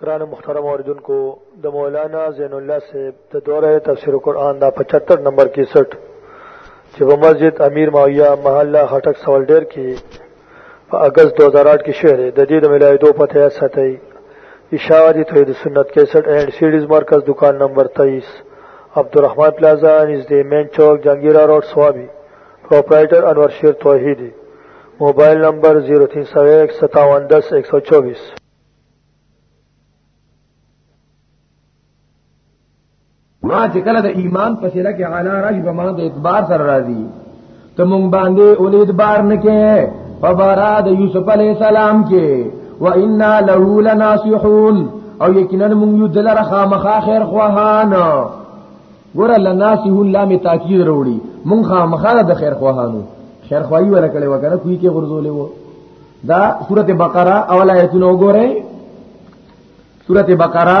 قرآن مخترم اوردن کو د مولانا زین الله صاحب د دوره تفسیر قرآن دا 75 نمبر 61 چې په مسجد امیر معاویه محله خټک سوالډر کې په اگست 2008 کې شوه د دې د ملایدو پته یا ساتي اشاعتی توحید سنت 61 اینڈ سیډیز مرکز دکان نمبر 23 عبدالرحمن پلازا نږدې مین چوک جنگیرا روډ سوابي پرپرایټر انور شیر توحیدی موبایل نمبر 03015710124 Thank you. ما چې کله د ایمان په سره کې اعلی راځي په معنا د اعتبار سره راځي ته مونږ باندې اول اعتبار نه کې په بارا د یوسف علی السلام کې و انا له لناصحون او یقینا مونږ یو دلر خامخا خیر خواهان ګور لناصحون لام تاکید وروړي مونږ خامخا د خیر خواهانو خیر خواهی ولا کړي وکړه کوی کې غرزولې وو دا سورته بقره اول آیتونه وګورئ سورته بقره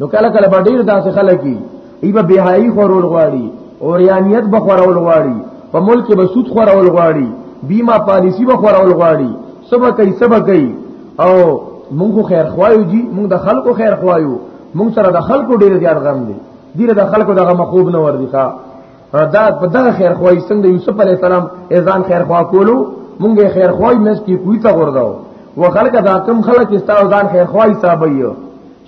نو کله کله به ډیر داسې خلک وي ایبه بهایي خورول غواړي اوریانیت به خورول غواړي په ملک به سود خورول غواړي بیمه پالیسی به خورول غواړي سبا کوي سبا کوي او مونږ خیر خوایو جی مونږ د خلکو خیر خوایو مونږ سره د خلکو ډیر زیات غم دی ډیر د خلکو دغه مخوب نه ور دي ښا دا په دغه خیر خوای څنګه یوسف علی السلام اذان خیر خوا کولو مونږه خیر خوای مس کی کوی تا غرداو و خلک دا کم خلک استاو ځان خیر خوای صاحب یو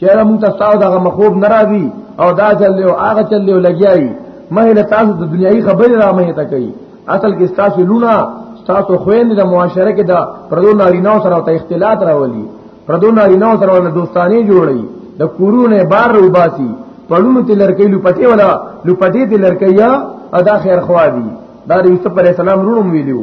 چیرې مونږ ته تاسو دغه مخوب نه راځي او دا چل له هغه چل له لګیایي مه له تاسو د دنیایي خبرې را مه ته کوي اصل کې تاسو لونه تاسو خويند د معاشره کې د پردو نارینه سره ته اختلاط راولي پردو نارینه سره له دوستانی جوړي د کورونه بار روباسي پړونو ته لړکې لپټي ولا لپټي ته لړکې یا ادا خیر خوا دي دا د یوسف علی السلام رونم ویلو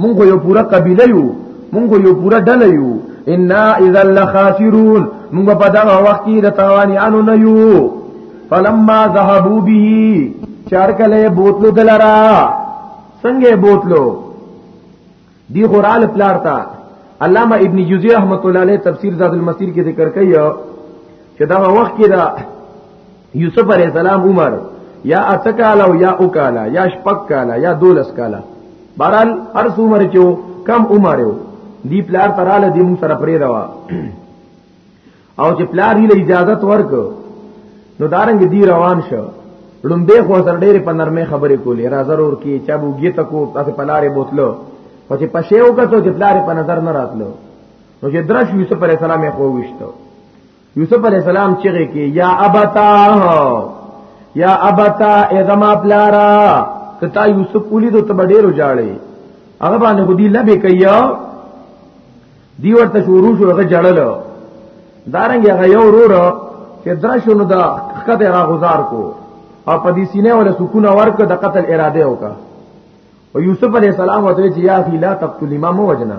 مونږ یو پورا قبیله یو مونږ یو پورا ډله یو ان اذا لخاسرون مونږ په دا وخت کې د تاوانیانو نه یو فلما ذهبوا به چار کله بوتلو دلرا څنګه بوتلو دی قران پلار تا علامہ ابن جوزی رحمت الله علیه تفسیر زاد المسیر کې ذکر کړی چې دا وخت کې دا یوسف علیہ السلام عمر یا اتکالا یا اوکالا یا شپک کالا یا دولس کالا بارال هر عمر چو کم عمر یو دی پلار تراله دی مون سره پرې روا او چې پلار یې اجازه ورک نو دارنګ دی روان شو لومبه خو سره ډېر په نرمه خبرې کولې را ضرور کی چا بوګی تکو تاسو پلارې بوتلو او چې پښې وکړو چې پلارې په نظر نه راتلو نو چې درش یوسف علی السلام یې خو وشتو یوسف علی السلام چیغه کې یا ابتا یا ابتا اذما پلارا کتا یوسف اولی دو تب ډیرو جاړي هغه باندې خو دی لبه کیا دی ورته شروع شو هغه جړل دارنګ هغه یو رور چې درشونو دا خکته را گزار کو او په دې سینې ولا سکون ورک د قتل اراده وکا او یوسف علی السلام وته چې یا اخی لا تقتل ما مو وجنا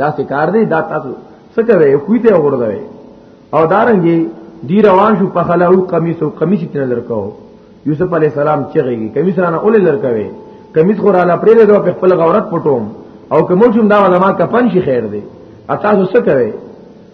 دا څه کار دی دا تاسو څه کوي کوی ته وګورځوي او دارنګي دی روان شو په خلا او قمیص او قمیص تن لرکاو یوسف علی السلام چغیږي قمیص رانه اول لرکاوي قمیص خو را لا پرې دغه په خپل غورت پټوم او کوم چې دا علماء کفن شي خیر دی تاسو څه کوي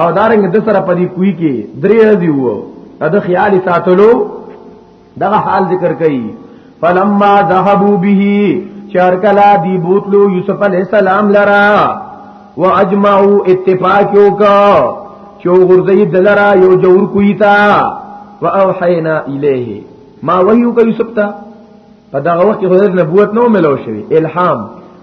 او دارنګ د سره په دې کوی کې درې ورځې وو دا خیال ساتلو دا حال ذکر کړي فلما ذهبوا به چرکلا دی بوتلو یوسف علی السلام لرا واجمعوا اتفاقو کا چو غرزی دلرا یو جور کوی تا واوحینا الیه ما وحیو کا یوسف تا په دا وخت کې نبوت نو ملو شوی الهام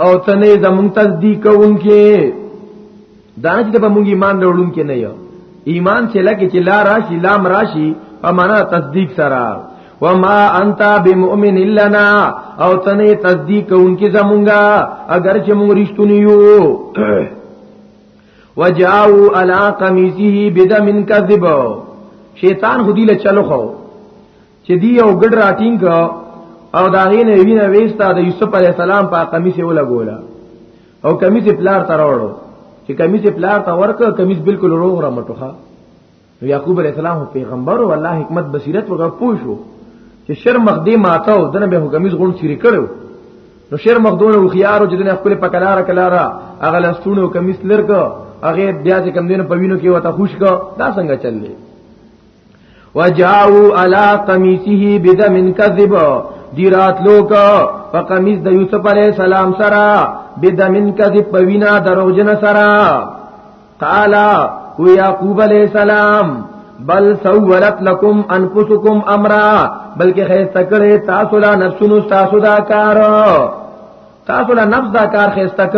او تنه زمون تصدیق کوونکې دا چې په موږ ایمان وروړونکې نه یو ایمان چې لکه چې لا راشي لام راشي په معنا تصدیق سره وما انت بمؤمن لنا او تنه تصدیق کوونکې زمونږه اگر چې موږ رښتونی یو وجاءوا على قميصه بدم كذب شیطان خودی له چلو خو چې دی یو ګډ راتینګ او دا غینه وینه وېستا د یوسف علی السلام په قمیص ولا ګولا او قمیص پلار تر وړو چې قمیص پلار ته ورک قمیص بالکل روغ را مټوخه یعقوب علی السلام پیغمبر او الله حکمت بصیرت وګه پوښو چې شر مخدی ماته او دنه به قمیص غون سری کړو نو شر مخدون او خيار او جدن خپل پکلار کلارا اغه لستونو کمیس لرګه هغه بیا چې کم دین په وینو کې وته خوش کا دا څنګه چللی وجاءوا على قميصه بدم كذب دی راتلو کا په قمیص د یوسف علی السلام سره بدمن کذب په وینا دروغجن سره قال هو یعقوب علی السلام بل سولت لكم انفسكم امرا بلکې خیر تکړه تاسو لا نفسونو تاسو دا کار تاسو لا نفس دا کار خیر تک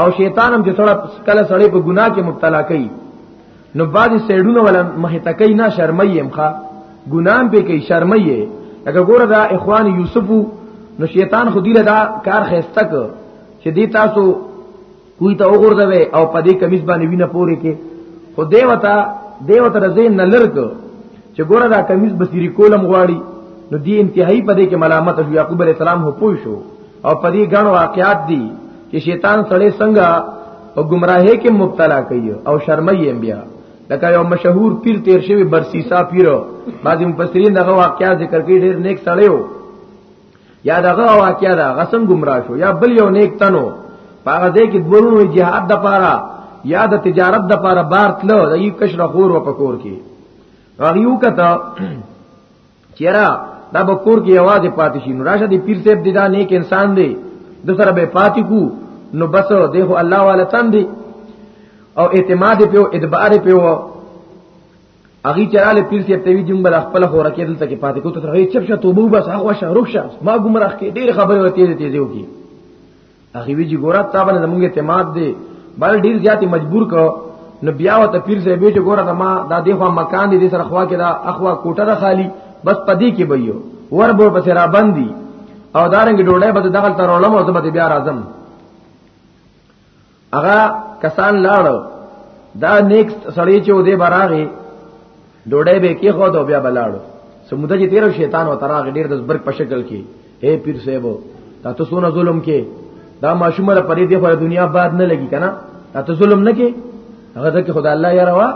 او شیطان هم چې څوړه کله سړی په ګناه کې مبتلا کوي نو بعد سیډونه ولا مخه تکای نه شرمیم ښا ګنام به کوي شرمایې لکه ګوره دا اخوان یوسف نو شیطان خو دی له دا کار خسته ک چې دی تاسو کوی ته وګورځوي او په دې کمیس باندې وینه پوري کې خو دیوتا دیوتا رزین نه لرک چې ګوره دا کمیس بصیری کولم غواړي نو دی انتهایی په دې کې ملامت شو یعقوب علی السلام هو پوه شو او په دې ګڼ واقعات دي چې شیطان سړی څنګه او گمراهی کې مبتلا کوي او شرمایي بیا لکه یو مشهور پیر تیر شوی برسیسا پیر بعضی مفسرین دغه واقعیا ذکر کوي ډیر نیک سړی وو یا دغه واقعیا دا غسن گمراه شو یا بل یو نیک تنو پاغه دې کې دورونو جهاد د پاره یا د تجارت د پاره بار تلو د یو کشر خور و پکور کې هغه یو کته چیرې دا به کور کې आवाज پاتې شي نو راشه دې پیر صاحب دې دا نیک انسان دی د سره به پاتې کو نو بس دیکھو الله والا تن دی او اعتماد په ادبار په اغي چراله پیر سی ته وی جون بل خپل خو رکه دلته کې پاتې کو ته هیڅ چپ شه توبو بس هغه شه رخصه ما ګمراه کې ډیر خبره وتی تیزه وکي هغه وی چې ګوره تا باندې زمونږ اعتماد دی بل ډیر زیات مجبور کو نو بیا وته پیر صاحب چې ګوره دا ما دا دی خو مکان دی سره خوا کې دا اخوا کوټه ده خالی بس پدی کې به یو ور به پس را باندې او دارنګ ډوړې به دغه تر علم او زبته بیا راځم هغه کسان لاړ دا نیکست سړی چې و دې براغي ډوډۍ به کې خو دا بیا بلاړو سموده چې تیر شیطان و تراغ ډیر د برک په شکل کې اے پیر صاحب تا ته سونه ظلم کې دا ماشومه را پرې دی خو دنیا بعد نه لګي کنه تا ته ظلم نه کې هغه ځکه خدای الله یا روا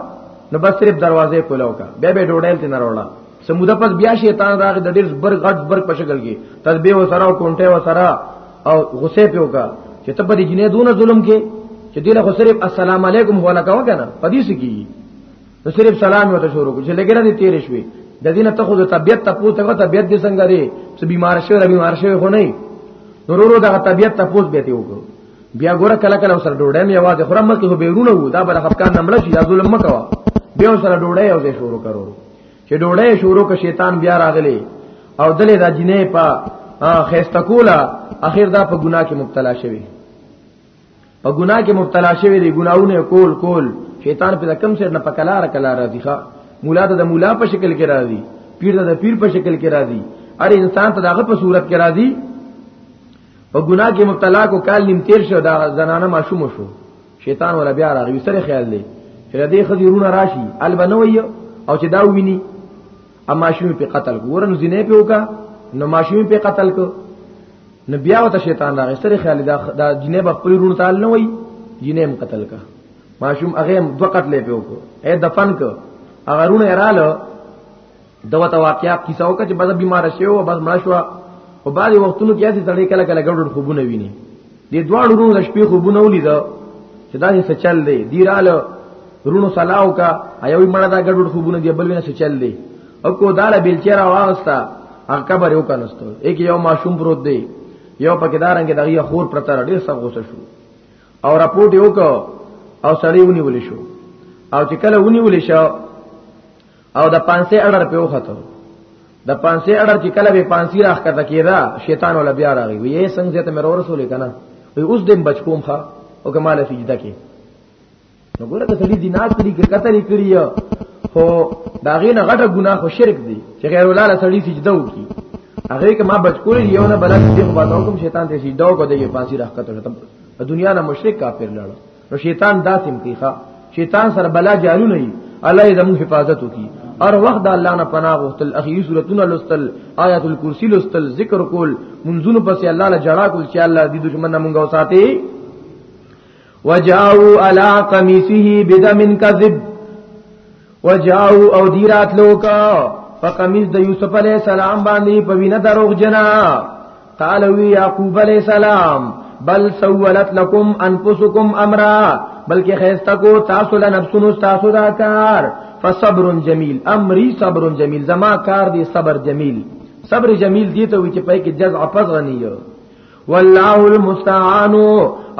نو بس صرف دروازه کولاو کا بیا به ډوډۍ تل نه وروړه سموده پس بیا شیطان راغ د ډیر برک غټ برک په شکل کې تسبیح و سره او کونټه و سره او غصه پیو کا چې ته په دې جنې دونه ظلم کې چې دله خو صرف السلام علیکم هو لکه وکنه پدې سکی نو صرف سلام وته شروع کو چې لګره دې تیر شوي د دینه ته خو د طبيعت ته پوت غو طبيعت دې څنګه لري چې بیمار شوی ربي بیمار شوی خو نه نورورو دغه طبيعت ته پوت به ته وکړو بیا ګوره کله کله سره ډوډۍ مې आवाज خره مکه خو بیرونه وو دا بل خفقان نمړ شي یا ظلم مکوا بیا سره ډوډۍ او دې شروع کرو چې ډوډۍ شروع ک شیطان بیا راغلی او دلې دا جنې په خيسته کولا اخر دا په ګناه کې مبتلا شوی په ګناه کې مبتلا شوی دی ګناونه کول کول شیطان په کم سر نه پکلار کلا راځي ښا مولا ته د مولا په شکل کې راځي پیر ته د پیر په شکل کې راځي هر انسان ته دغه په صورت کې راځي په ګناه کې مبتلا کو کال نیم تیر شو دا زنانه ماشوم شو شیطان ولا بیا راغی سره خیال دی چې دې خزیرونه راشي البنوي او چې دا ویني اما شوم په قتل کو ورنو زینې په وکا نو ماشوم په قتل کو نو بیا وته شیطان راغی سره خیال دا د جنې په خپل رون تعال نه وای جنې هم قتل کا ماشوم هغه هم دوه قتل په وکو اے دفن کو هغه رون اراله دوه تا واقعیا کیسه وکړه چې بس بیمار شوی او بس مړ شو او بعد وختونو کې اسی تړې کله کله ګډوډ خوبونه ویني د دواړو ورونو د شپې خوبونه ولید چې دا څه چل دی دیراله رونو سلاو کا ایوي مړه دا ګډوډ خوبونه دی بل وینه څه چل دی او کو داله بیل چیرې واغستا هغه قبر یو کنستو یک یو ماشوم پروت دی یو پکې دارنګ دغه خور پرتر ډیر سخت غوسه شو او رپورټ یو کو او سړی ونیول شو او چې کله ونیول شو او د پانسي اډر په وخته د پانسي اډر چې کله به پانسي راخ کته کیدا شیطان ول بیا راغی وی څنګه ته مې رسول کنه وی اوس دیم بچکوم ښا او کمال سجده کې نو ګوره ته سړي دینات کړی کتلې کړی هو دا غینه غټه ګناه خو شرک دی چې غیر الله له سړي سجده وکي هغه کې ما بچکول یو نه بلد دې خو باندې کوم شیطان ته سجده وکړي پانسي راخ کته دنیا نه مشرک کافر لړ نو شیطان داسم کیخه شیطان سره بلا جارو نه وي الله یې زموږ حفاظت وکي هر وخت د الله نه پناه غوښتل اخی سورتونه لوستل آیات الکرسی لوستل ذکر کول منځونو پسې الله له جړا کول چې الله دې دشمن نه مونږ وساتي وجاءوا على قميصه بدم كذب وجاو او دیرات لوکا فقمیز د یوسف علی السلام باندې په وینه دروغ جنا قال وی یعقوب علی السلام بل سولت لكم انفسكم امرا بلکې خیستا کو تاسو له نفسونو تاسو دا کار فصبر جمیل امری صبر جمیل زما کار دی صبر جمیل صبر جمیل دی ته وی چې پای کې جزع پزغنی یو والله المستعان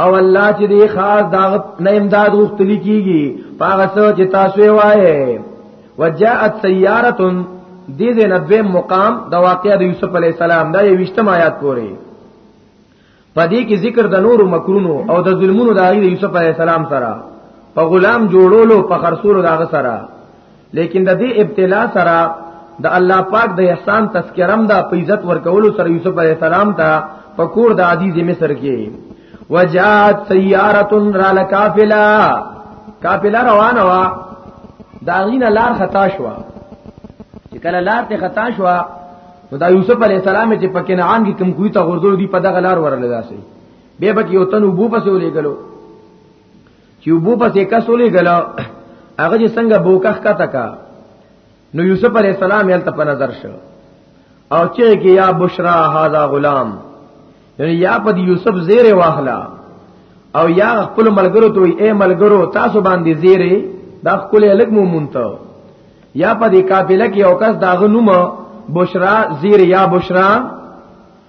او الله چې دی خاص دا نه امداد غوښتلی کیږي پاغه څه چې تاسو وایې وجاءت سیاره دې دې نبه مقام د واقعې د یوسف علی السلام دا یې وشتم آیات پورې پدې کې ذکر د نور مکرونو او د ظلمونو د یوسف علی السلام سره په غلام جوړولو په خرصولو داغه سره لیکن د دې ابتلا سره د الله پاک د احسان تذکرم دا په عزت ورکولو سره یوسف علی السلام ته پکور د عزیز مصر کې وجات سیارت را لکافلا کافلا روانه وا دا غینه لار خطا شو چې کله لار ته خطا شو نو دا یوسف علی السلام چې په کنعان کې کم کوی ته غردو دی په دغه لار ورل داسي به بک یو تن وبو پسې ولېګلو چې وبو پسې کسولې غلا هغه چې څنګه بوکخ کا تکا نو یوسف علی السلام یې ته په نظر شو او چې کې یا بشرا هاذا غلام یعنی یا په یوسف زیر واخلا او یا خپل ملګرو ته ای ملګرو تاسو باندې زیره دا خپل الګ مو مونته یا په دې قابل کې او کس دا غنومه بشرا زیر یا بشرا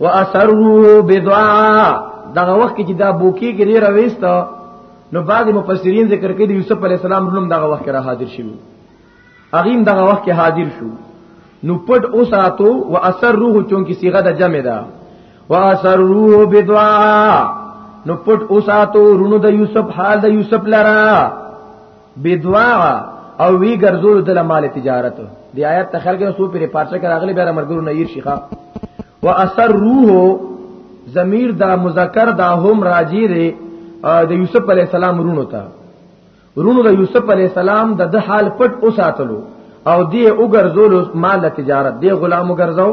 واسروا بدعاء دغه وخت کې چې دا بوکی کې ډیر وېست نو بعض مفسرین ذکر کوي د یوسف علی السلام روم دغه وخت را حاضر شي اغیم دغه وخت کې حاضر شو نو پټ اوساتو واسروه چونکی صيغه د جمع ده واسروه بدعاء نو پټ اوساتو رونو د یوسف حال د یوسف لرا بدوا او وی ګرځول د مال تجارت دی آیات ته خلک سو پر پارچه کرا غلی بیا مرګور نه یې شيخه واسر روح ضمیر دا مذکر دا هم راجی دی د یوسف علی السلام رونو ته رونو د یوسف علی السلام د د حال پټ اوساتلو او دی وګرځول مال تجارت دی غلام وګرځاو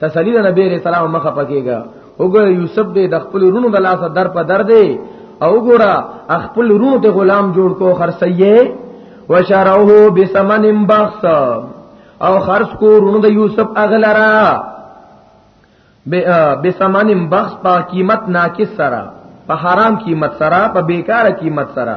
تسلی د نبی رسول الله مخه پکېګا وګوره یوسف دې د خپل رونو د لاسه در په در دی او وګوره خپل رونو ته غلام جوړ کو خرسیه وشروه بثمن بخس او خرص کو رونو د یوسف اغلرا بثمن بخس په قیمت ناقص سره په حرام قیمت سره په بیکاره قیمت سره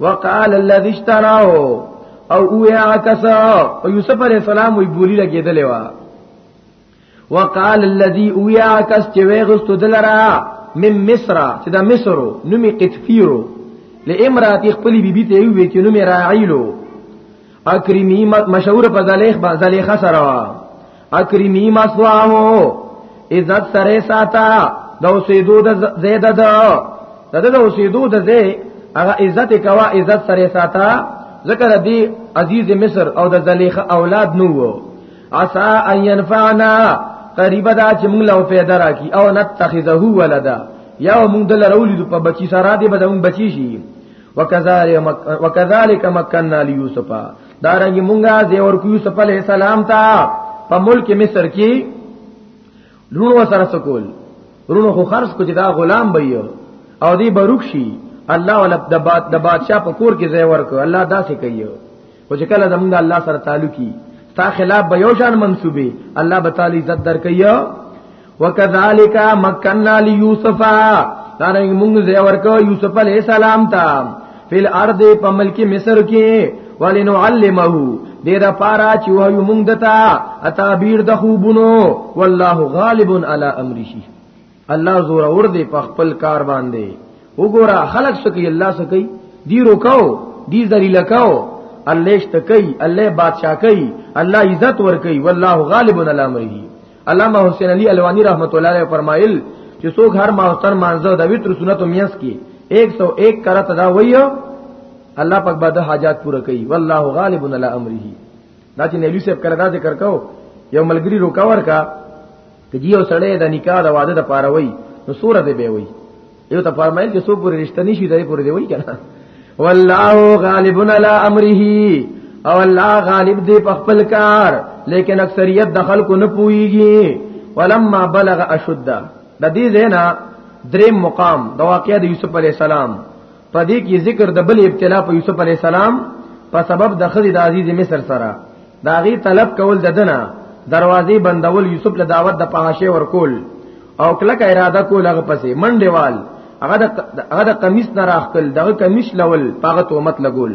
وقال الذي اشتراه او او یا کسا او یوسف علیہ السلام وی بولی لګیدلې وا وقال الذي او یا کس چې وغست دلرا من مصر چې دا مصر نومي قطفیرو لامراتی خپل بیبي ته وی چې نومي راعیلو اکرمی مشهور په زلیخ با زلیخ سره اکرمی مسواه عزت سره ساته د اوسېدو د زیاده ده د د اوسېدو د زی هغه عزت کوا عزت سره ساته ذکر دی عزیز مصر او د زلیخ اولاد نو وو عسا ان ينفعنا قریب دا چې موږ له پیدا راکی او نتخذه ولدا یا موږ دل رولې په بچی سره دی به موږ بچی شي وکذالک مکننا لیوسف دارنګ مونږه زې ورکو یوسف علی السلام ته په ملک مصر کې لونو سره سکول رونو خو خرص کو چې دا غلام به یو او دی بروک شي الله ول د بادشاہ په کور کې زې ورکو الله داسې کوي او چې کله زمونږ الله سره تعلقي تا خلاف به یو شان منسوبي الله به تعالی عزت درکیا وکذالک مکننا لیوسف دا رنګ موږ زې ورکو یوسف علی السلام ته فل ارض په ملک مصر کې ولنعلمه دې دا پارا چې وایو موږ دتا اتابیر د خوبونو والله غالب علی امره الله زور اور دی په خپل کار باندې وګوره خلق سکی الله سکی دی روکاو دی ذلیل کاو الله اشتکی الله بادشاہ کوي الله عزت ور کوي والله غالب علی امره علامه حسین علی الوانی رحمت الله علیه فرمایل چې څوک هر ماوتر مانزه د وتر سنت میس کې 101 کرت دا وایو الله پاک به د حاجات پوره کوي والله غالب علی امره دا چې نبی صاحب کړه دا ذکر کو یو ملګری روکاور کا کدی یو سړی د نکاح د واده د پاره وای نو سوره دی به وای یو ته فرمایل چې سو پورې رښتیا نشي دی پورې دی وای کنه والله غالب علی امره او الله غالب دی په خپل کار لیکن اکثریت د خلکو نه پويږي ولما بلغ اشد د دې زینا دریم مقام د واقعې د یوسف علی السلام په دې کې ذکر د بل ابتلا په یوسف علی السلام په سبب د خدای د عزیز مصر سره دا غي طلب کول د دنه دروازې بندول یوسف له دعوت د پاشه ورکول او کلک اراده کول هغه پسې منډه وال هغه د هغه د قمیص نه راخل دغه قمیص لول پاغه تومت لګول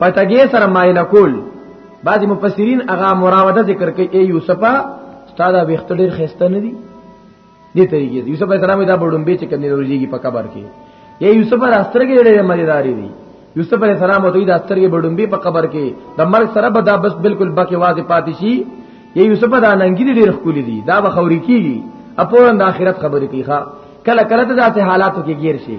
پتګې سره مایل کول بعضی مفسرین هغه مراوده ذکر کوي ای یوسفه استاد وخت ډیر خسته نه دي دې طریقې یوسف علیہ السلام دا بډوم به چې کنه ورځيږي په قبر کې یا یوسف راسترګې ډېرې مزیداری دي یوسف علیہ السلام دوی د استرګې بډوم به په قبر کې د مرګ سره به دا بس بالکل بکه واځي پاتې شي یا یوسف دا ننګي ډېر خولې دي دا به خوري کیږي اپورن د آخرت خبرې کوي ښا کله کله ته داسې حالاتو کې گیر شي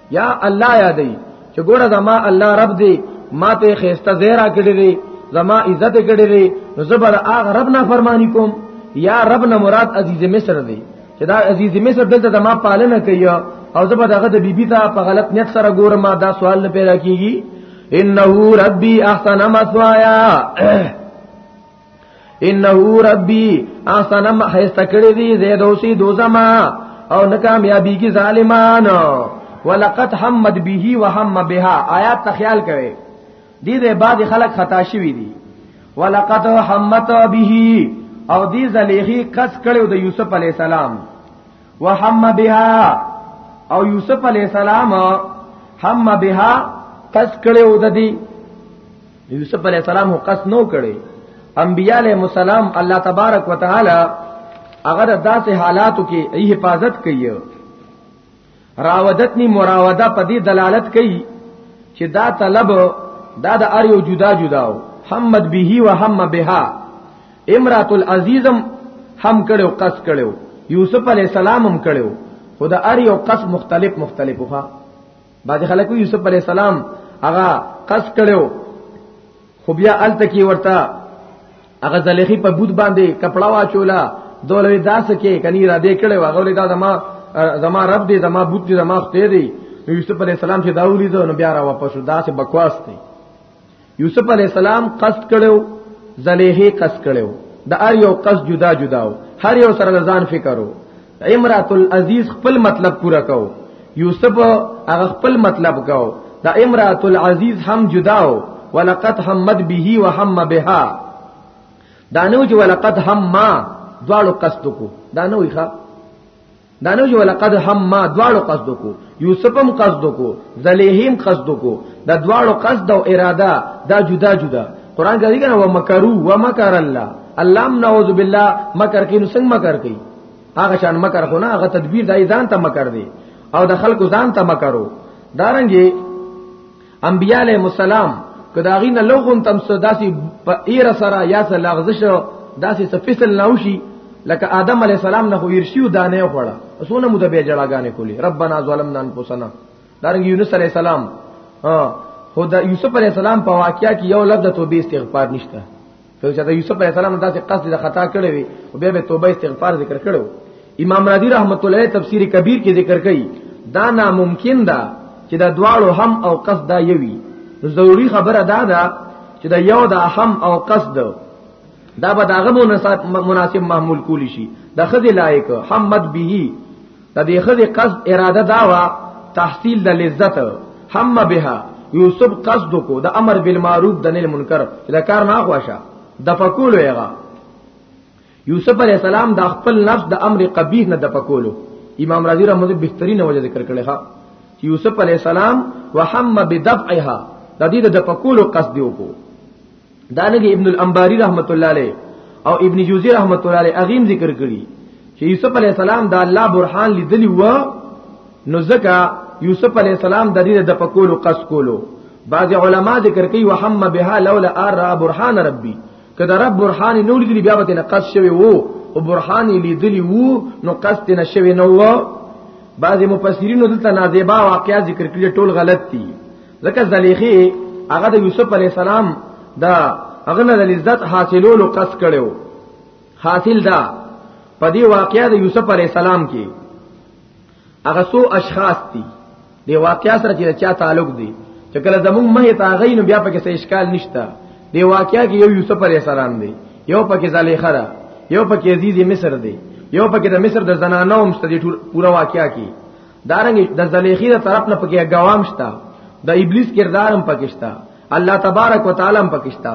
یا الله یادې چې ګوره زما الله رب دی ما ته خيسته زیرا کړی دی زما عزت کړی دی نو زبر اغه رب نه فرمانی کوم یا رب نه مراد عزیز مصر دی چې دا عزیز مصر دلته د ما پالنه کوي او زبر دغه د بیبي ته په غلط نیت سره ګورم دا سوال نه پیدا کیږي انه ربي احسن مثوایا انه ربي احسن ما هيست کړی دی زید اوسی دوزما او ناکامیابی کی ظالمان ولقد حمد به وهم بها آیات تخیال کړي دې دې بعد خلک خطا شوی دي ولقد حمت به او دې زلیخی کس کړو د یوسف علی السلام وهم بها او یوسف علی السلام هم بها کس کړو د دې یوسف علی السلام قصد نو کړي انبیاء علیہ السلام الله تبارک وتعالى هغه د داسې حالاتو کې ای حفاظت کوي راودتنی مراوده په دې دلالت کوي چې دا طلب دا د ار یو جدا جدا او حمد به و هم بها امرات العزیزم هم کړو قص کړو یوسف علی السلام هم کړو خدا ار یو قص مختلف مختلفه بعض خلکو یوسف علی السلام هغه قص کړو خو بیا الته کې ورته هغه زلیخی په بود باندې کپڑا واچولا دولوی داس کې کني را دې کړو هغه له دا زما زما رب دې زما بوت دې زما خته دې یوسف علی السلام چې داولی زو نو بیا را واپس داسې بکواس دی یوسف علی السلام قصد کړو زلیخه قصد کړو د ار یو قصد جدا جدا و هر یو سره ځان فکرو امرات العزیز خپل مطلب پورا کو یوسف هغه خپل مطلب کو دا امرات العزیز هم جدا و ولقد حمد به وهم بها دا نو چې ولقد هم ما دواړو قصد کو دا نو ښه دا نه جو لقد هم ما دواړو قصد کو یوسفم قصد کو زلیهم قصد کو دا دواړو قصد او اراده دا جدا جدا قران کې راځي و مکرو و مکر الله الله نعوذ بالله مکر کې نو څنګه مکر کوي هغه شان مکر خو نه هغه تدبیر دای ځان ته مکر دی او د خلکو ځان ته مکرو دارنګي انبیاء علیہ السلام کداغی نه لوغون تم سداسي په ایر سره یا سره لغزش داسې سفیسل ناوشي لکه آدم علی السلام نه خیر شیو دانه خوړه اسونه مو ته به جړاګانې کولی ربنا ظلمنا انفسنا دارنګ یونس علی السلام ها خو د یوسف علی السلام په واقعیا کې یو لفظ توبې استغفار نشته ته چې د یوسف علی السلام داسې قصد د خطا کړې وي او بیا به توبه استغفار ذکر کړو امام رازی رحمت الله تفسیر کبیر کې ذکر کړي دا ناممکن ده چې دا دواړو هم او قصد دا یوي ضروری خبره دا ده چې دا یو دا هم او قصد دا به داغه مناسب محمول کولی شي د خدای لایق محمد به د دې خدي قصد اراده دا وا تحصیل د لذت هم بها یوسف قصد کو د امر بالمعروف د نهي منکر دا کار نه خوښه د فکول یغه یوسف علی السلام د خپل نفس د امر قبیح نه د فکولو امام رازی رحمه الله بهترین وجه ذکر کړی ها یوسف علی السلام وهم بدفعها د دې د فکولو قصد وکړو دا لګي ابن الانباری رحمت الله علیه او ابن جوزی رحمت الله علیه اغیم ذکر کړی چې یوسف علی السلام دا الله برهان لیدلی و نو ځکه یوسف علی السلام د دې د پکول قص کولو بعض علما ذکر کوي وهم بها لولا ار برهان ربي کدا رب برهان نو لیدلی بیا به نه قص شوی وو او برهان لیدلی وو نو قص نه شوی نو بعض مفسرین دلته نازیبا واقعیا ذکر کړی ټول غلط دي لکه زلیخی هغه د یوسف علی السلام دا هغه نه د عزت حاصلولو قص کړو حاصل دا په دې واقعیا د یوسف علی السلام کې هغه سو اشخاص دي د واقعیا سره چې چا تعلق دي چې کله زموږ مه ته غین بیا پکې څه اشکال نشته د واقعیا کې یو یوسف علی السلام دی یو پکې زلیخه ده یو پکې عزیز مصر دی یو پکې د مصر د زنانو هم ستدي پورا واقعیا کې دارنګ د زلیخی د طرف نه پکې غوام شتا د ابلیس کردارم پکشتا الله تبارک وتعالى هم پکشتا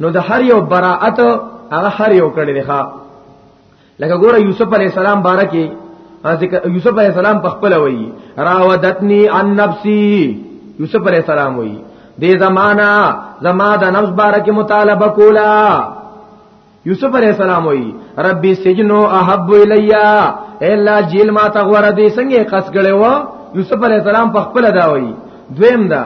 نو د هر یو براءت هغه هر یو کړي دی ښا لکه ګوره یوسف علی السلام بارکه ذکر یوسف علی السلام په خپل وایي راودتنی عن نفسی یوسف علی السلام وایي دې زمانہ زما د نفس بارکه مطالبه کولا یوسف علیہ السلام وی ربی سجنو احب الیا الا جیل ما تغور دی څنګه قص کړي و یوسف علیہ السلام په خپل دا وی دویم دا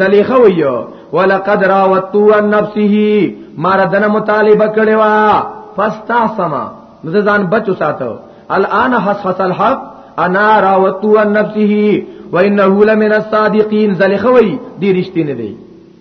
زلیخه ویو ولقد راوتو عن نفسه ما ردنه مطالبه کړي وا فاستعصما نو ځان بچو ساتو الان حسحس الحق انا راوتو عن نفسه وانه لمن الصادقين زلیخه وی دی رښتینه دی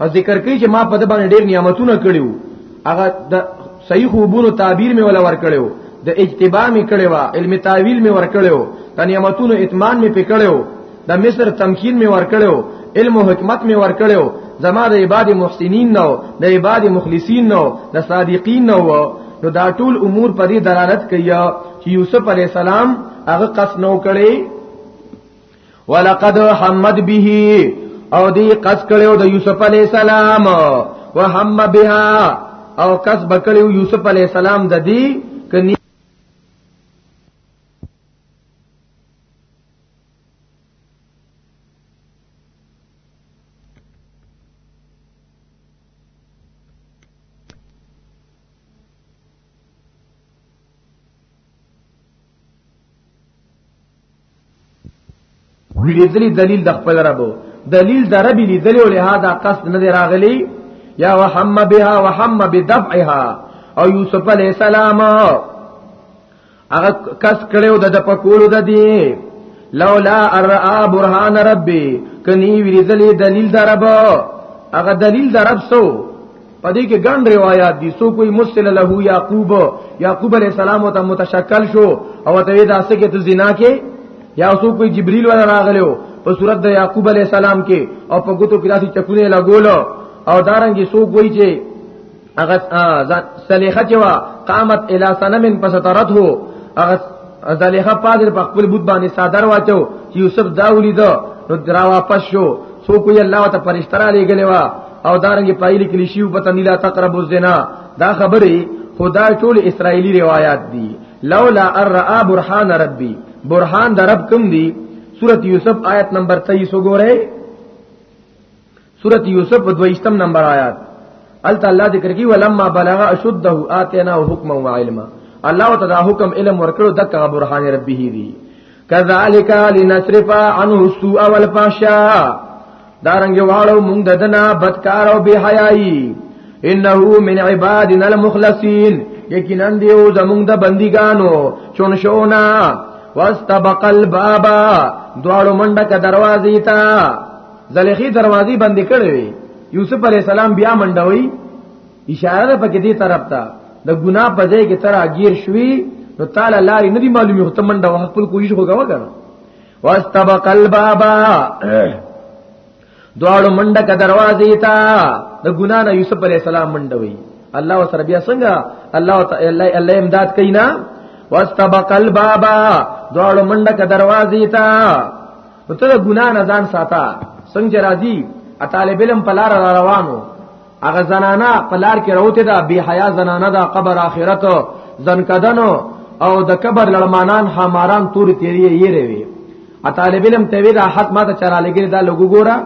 او ذکر کوي چې ما په د باندې ډېر نعمتونه کړیو هغه د صحیح خوبونو تعبیر می ولا ور کړیو د اجتبا می کړیو علم تعویل می ور کړیو د نعمتونو اتمان می پکړیو د مصر تمکین می ور کړیو علم او حکمت می ور کړیو زما د عباد محسنین نو د عباد مخلصین نو د صادقین نو نو دا ټول امور په دې دلالت کوي چې یوسف علی السلام هغه قص نو کړي ولقد حمد به او دی قص کړو د یوسف علی السلام وهم بها او قص بکړو یوسف علی السلام د دی کني لیدلی دلیل د خپل رب دلیل د رب لیدلی او لهدا قصد نه دی راغلی یا وحم بها وحم بدفعها او یوسف علی السلام هغه کس کړو د پکولو د دی لولا ارا برهان ربي کني ویل دلیل د رب هغه دلیل د رب سو پدې کې ګڼ روایت دي سو کوئی مسل له یعقوب یعقوب علی السلام ته متشکل شو او ته دا سکه ته زنا کې یا سو کوئی جبرئیل ولا راغلو په صورت د یعقوب علی السلام کې او په ګوتو کې داسې چکونه لګول او دارنګي سو کوئی چې هغه سلیخه چې وا قامت الی سنم پسترت هو هغه زلیخه پادر په خپل بوت باندې صادر واچو چې یوسف دا ولید نو درا واپس شو سو کوئی الله ته پرشتہ را لګلې وا او دارنګ پایلی کلی شیو په تنیلا تقرب الزنا دا خبره خدا ټول اسرایلی روایت دي لولا ارا برهان ربي برهان د رب کوم دي سورۃ یوسف آیت نمبر 23 وګوره سورۃ یوسف 22 نمبر آیات ال تعالی ذکر کی ولما بلغ اشده اتینا حکما و علما الله تعالی حکم علم ورکړو دغه برهان ربه دی کذالک لنصرف عنه السوء والفحشاء دارنګ واړو مونږ ددنا بدکار او بے حیايي انه من عبادنا المخلصين یقینا دیو زمونږ د بندګانو چون شونا واستبق الباب دواړو منډه ک دروازې ته زلیخی دروازې بندې کړې وي یوسف علی السلام بیا منډوي اشاره ده پکې دې طرف ته د ګنا په ځای کې تر اگیر شوي نو تعالی لارې نه دی معلومي هو تمن دا خپل کوشش وکاوه کنه واستبق الباب دواړو منډه ک دروازې ته د ګنا نه یوسف علی السلام منډه وی الله وسره بیا څنګه الله تعالی الله امداد کینا واستبق الباب دواړو منډه ک دروازې ته ته د ګنا نه ځان ساته څنګه راځي ا طالب علم پلار روانو هغه زنانا په لار کې راوته دا بی حیا زنانا دا قبر اخرت زنکدنو او د قبر لړمانان حماران تور تیری یې روي ا طالب علم ته وی دا حد ما ته چرا لګی دا لګو ګورا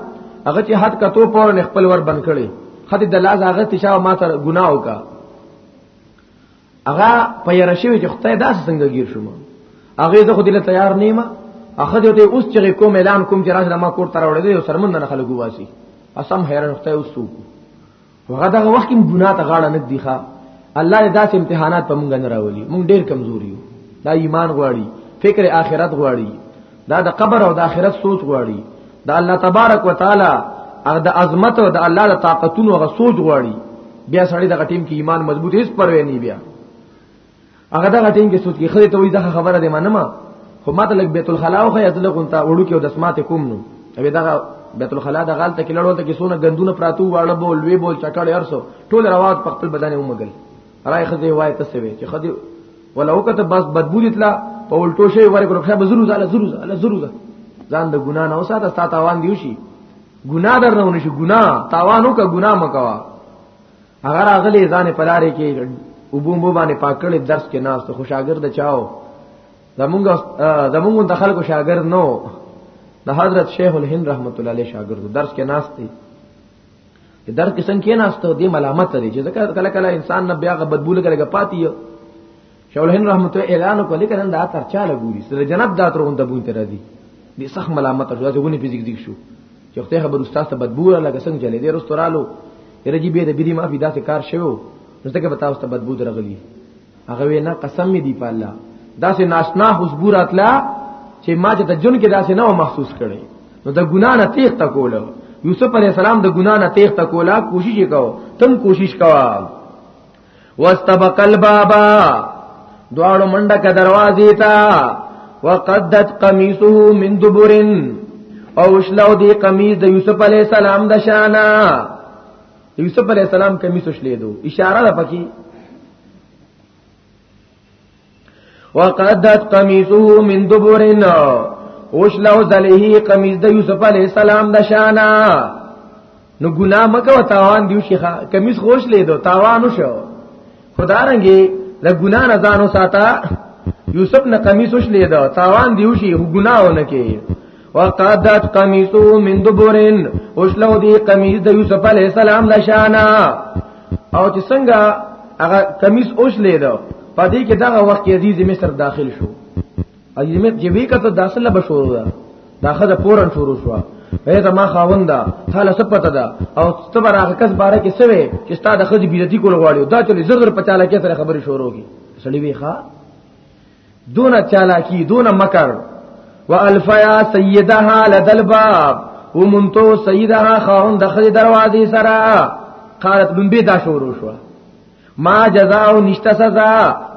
هغه چې حد کتو پور نه خپل ور بن کړي خدای د لاز هغه تشاو ما ته ګناه وکا هغه په یاره شوی چې خدای داسې څنګه گیر شوم هغه زه خو دې تیار نیم هغه دې ته اوس چې کوم اعلان کوم چې راځه ما کور تر وړې دې سرمن نه خلک واسي اسم حیران خدای اوس څوک هغه دغه وخت کې ګناه ته غاړه نه دی ښا الله دې داسې امتحانات په مونږ نه راولي مونږ ډېر کمزوري یو دا ایمان غواړي فکر آخرت غواړي دا د قبر او د آخرت سوچ غواړي د الله تبارک وتعالى هغه د عظمت او د الله د طاقتونو هغه سوچ غواړي بیا سړی د غټیم کې ایمان مضبوط هیڅ پرې نه بیا هغه د غټیم کې سوچ کې خري ته وي ځکه خبره دی منم خو ماته لګ بیت الخلا خو یې ځل غونتا وړو کې او د سمات کوم نو ابي دا بیت الخلا د غالته کې لړول ته کې سونه غندونه پراتو واړه بول وی بول چټړ ارسو ټول رواج په خپل بدن ومګل راي خزه وای ته سوي چې خدي ولا وکته بس بدبو دي تلا په ولټو شي ور کړو خبر زرو زاله زرو زاله زرو زاله ځان د ګنا نه وساته ستا تاوان دی شي ګنا در نه ونشي ګنا تاوانو کا ګنا مکوا اگر اغلی ځان پلارې کې ابو مو باندې پاکړې درس کې ناس ته خوشاګرد چاو زمونږ زمونږ د خلکو شاګرد نو د حضرت شیخ الهند رحمت الله علیه شاګرد درس کې ناس دی در کسن کې ناستو دی ملامت لري چې ځکه کله کله انسان نه بیا غبدبول کړي پاتې یو شول هند رحمت اعلان وکړ لیکن دا تر چا لګوري سره جنت دا تر غونډه بون تر دي دي سخت ملامت شو دا غونې پیځګ دي شو چې خدای خبر استاد ته بدبوره لګ څنګه چلے دې رستورالو رجی به د بری ما فی داسې کار شوو نو څنګه بتاو ته بدبو درغلی هغه وینا قسم دی په الله دا سه ناشنا حسبور اتلا چې ما چې تجن کې دا سه نه محسوس کړي نو د ګنا نه تیغ تکول یوسف علی السلام د ګنا نه تیغ تکولا کوشش وکاو تم کوشش کوا واستبق البابا دواړو منډه کا دروازې تا وقدت قميصه من دبرن او شلو دی قمیص د یوسف علی السلام د شانه یوسف علی السلام کمیس شلیدو اشاره ده پکې وقدت قمیصه من دبرن اوشلو زلیه قمیص د یوسف علی السلام د شانا نو ګناه مکو تاوان دیو شيخه کمیس خوش لیدو تاوان شو خدارنګي له ګنا نه ځانو ساته یوسف نه قمیص وشلې دا تاوان دیو شي ګناونه کې وقادت قمیصو من دبرن وشلو دی قمیص د یوسف علی السلام لشانا او چې څنګه هغه قمیص وشلې دا پدې کې دغه وخت عزیز مصر داخل شو اجمه چې وی کته داسل به شروع ده دا خدای پورن شروع شو اے زما خاوندا تعالی سپته ده او تبر هغه کس باره کې سوي چې ستا د خدای بیرتی کول غواړي دا چې زر په چاله کې سره خبرې شروع کی سړی وی ښا دون چالاکی دون مکر والفیا سیدها لدل باب ومنتو سیدها خاون د خدای دروازې سره قالت بن بي دا شروع شو ما جزاء او نشتا سزا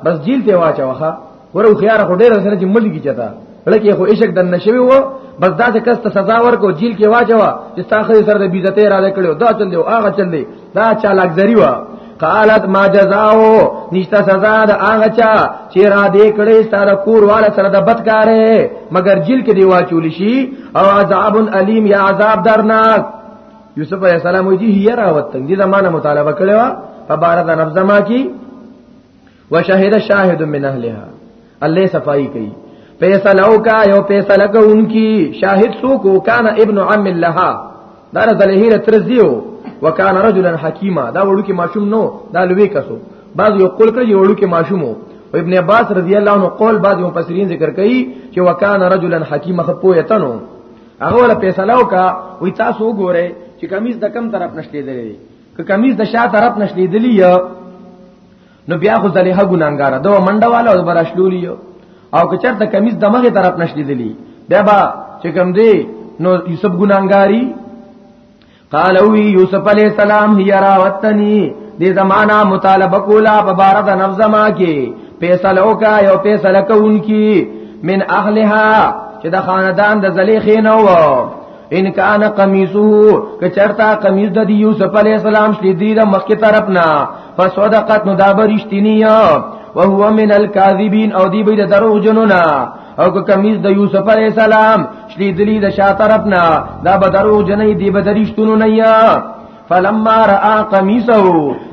بس جیل ته واچوخه ورو خيار خو ډېر سره چې ملګي چتا لکه خو عشق دن نشوي وو بس دا څه کس ته سزا ورکو جیل کې واچوا چې تاخه سره د بیزته را لکړو دا چل دی او هغه چل دی دا چا لګزري وا قالت ما جزاو نشتا سزا د هغه چا چې را دې کړې ستاره کور والا سره د بدکارې مگر جیل کې دی واچول شي او عذاب الیم یا عذاب درناک یوسف علیہ السلام وی جی هي راوت دي زمانه مطالبه کړي وا په بار د نبذ ما کی وشهد شاهد من اهلها الله صفائی کوي فیصله او کا یو فیصله کوونکی شاهد سو کو کان ابن عم لها دا زلیه ترزیو وکان رجلا حکیما دا وړو کې ماشوم نو دا لوی کسو بعض یو قول کړي وړو کې ماشوم او ابن عباس رضی الله عنه قول بعض مفسرین ذکر کوي چې وکان رجلا حکیما خپو یتنو هغه ولا فیصله وکا وی تاسو وګوره چې کمیز د کم طرف نشلې دی که کمیز د شا طرف نشلې دی نو بیا خو زلیه ګناګار دا منډه والا او براشلولی او که چرته کمیز د مغه طرف نشلې دی بیا با چې کم دی نو یوسف ګناګاری قالو یوسف علی السلام هی راوتنی دې زمانہ مطالبه کولا په بار د نفس ما کې فیصله وکا یو فیصله کوونکی من اهلها چې د خاندان د زلیخې نه و ان کان قمیصه که چرتا قمیص د دی یوسف علی السلام شلی دی د مخ کی طرف نه فصدقت نو دا برشتنی او هو من الکاذبین او دی به د درو جنونه او که کمیز د یوسف علی السلام شلی دلی د شا طرف نه دا بدرو جنې دی بدریشتونو نه یا فلما را قمیصه